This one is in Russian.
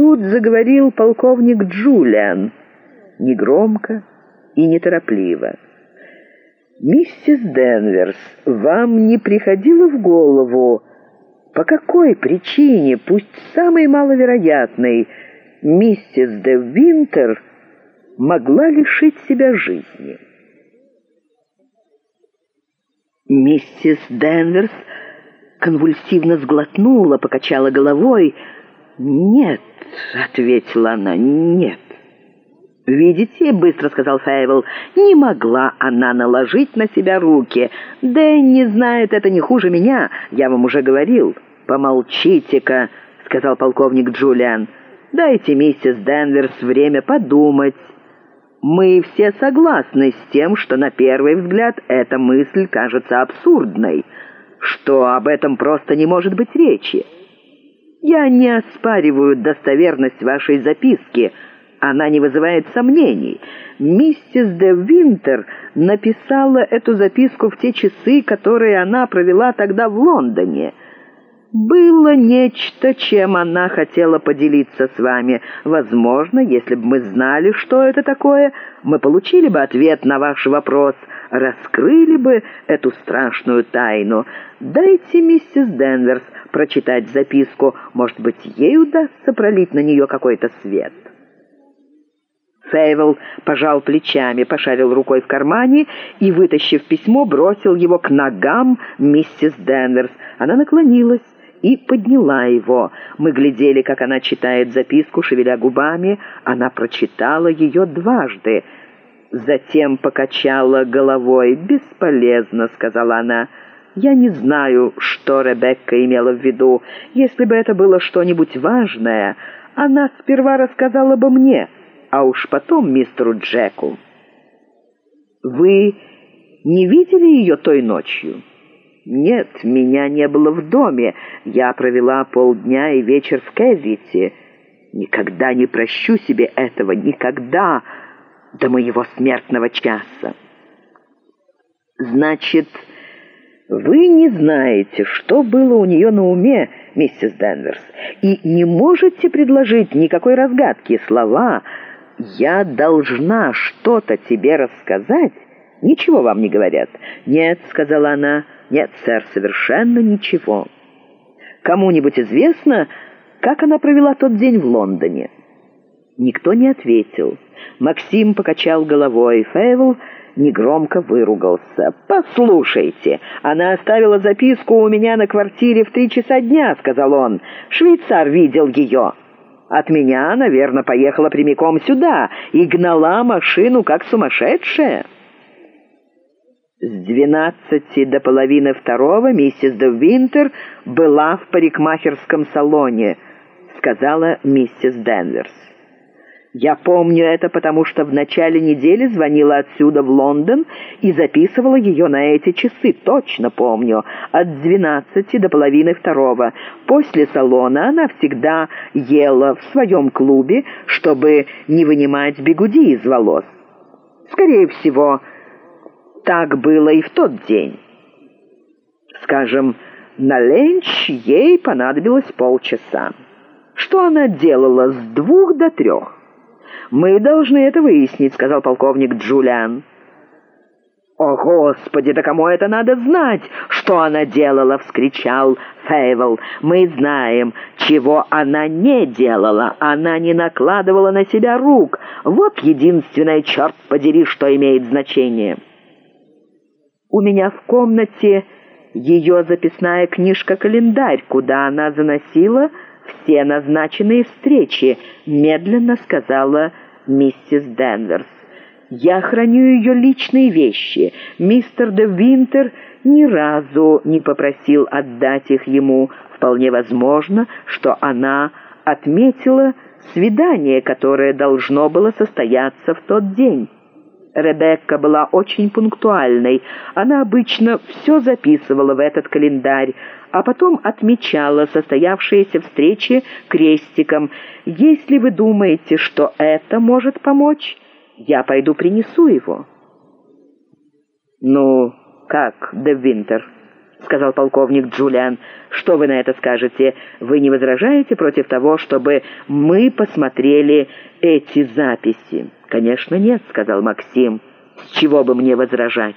тут заговорил полковник Джулиан, негромко и неторопливо. «Миссис Денверс, вам не приходило в голову, по какой причине, пусть самой маловероятной, миссис де Винтер могла лишить себя жизни?» Миссис Денверс конвульсивно сглотнула, покачала головой. «Нет», — ответила она, — «нет». «Видите», — быстро сказал Фейвел, — «не могла она наложить на себя руки. Дэнни знает это не хуже меня, я вам уже говорил». «Помолчите-ка», — сказал полковник Джулиан. «Дайте миссис Денверс время подумать». Мы все согласны с тем, что на первый взгляд эта мысль кажется абсурдной, что об этом просто не может быть речи. Я не оспариваю достоверность вашей записки, она не вызывает сомнений. Миссис де Винтер написала эту записку в те часы, которые она провела тогда в Лондоне. Было нечто, чем она хотела поделиться с вами. Возможно, если бы мы знали, что это такое, мы получили бы ответ на ваш вопрос, раскрыли бы эту страшную тайну. Дайте миссис Денверс прочитать записку, может быть, ей удастся пролить на нее какой-то свет». Сейвел пожал плечами, пошарил рукой в кармане и, вытащив письмо, бросил его к ногам миссис Денверс. Она наклонилась и подняла его. Мы глядели, как она читает записку, шевеля губами. Она прочитала ее дважды. Затем покачала головой. «Бесполезно», — сказала она. «Я не знаю, что Ребекка имела в виду. Если бы это было что-нибудь важное, она сперва рассказала бы мне, а уж потом мистеру Джеку». «Вы не видели ее той ночью?» «Нет, меня не было в доме. Я провела полдня и вечер в Кэзите. Никогда не прощу себе этого, никогда, до моего смертного часа». «Значит, вы не знаете, что было у нее на уме, миссис Денверс, и не можете предложить никакой разгадки слова «я должна что-то тебе рассказать»?» Ничего вам не говорят. «Нет», — сказала она, — «Нет, сэр, совершенно ничего». «Кому-нибудь известно, как она провела тот день в Лондоне?» Никто не ответил. Максим покачал головой. Фейвел негромко выругался. «Послушайте, она оставила записку у меня на квартире в три часа дня», — сказал он. «Швейцар видел ее». От меня, наверное, поехала прямиком сюда и гнала машину, как сумасшедшая». С двенадцати до половины второго миссис де Винтер была в парикмахерском салоне, сказала миссис Денверс. Я помню это, потому что в начале недели звонила отсюда в Лондон и записывала ее на эти часы, точно помню, от двенадцати до половины второго. После салона она всегда ела в своем клубе, чтобы не вынимать бегуди из волос. Скорее всего, так было и в тот день. Скажем, на ленч ей понадобилось полчаса. Что она делала с двух до трех? «Мы должны это выяснить», — сказал полковник Джулиан. «О, Господи, да кому это надо знать, что она делала?» — вскричал Фейвел. «Мы знаем, чего она не делала. Она не накладывала на себя рук. Вот единственное, черт подери, что имеет значение». У меня в комнате ее записная книжка-календарь, куда она заносила все назначенные встречи», — медленно сказала миссис Денверс. «Я храню ее личные вещи. Мистер де Винтер ни разу не попросил отдать их ему. Вполне возможно, что она отметила свидание, которое должно было состояться в тот день». Ребекка была очень пунктуальной. Она обычно все записывала в этот календарь, а потом отмечала состоявшиеся встречи крестиком. «Если вы думаете, что это может помочь, я пойду принесу его». «Ну, как, Де — сказал полковник Джулиан. «Что вы на это скажете? Вы не возражаете против того, чтобы мы посмотрели эти записи?» «Конечно нет», — сказал Максим. «С чего бы мне возражать?»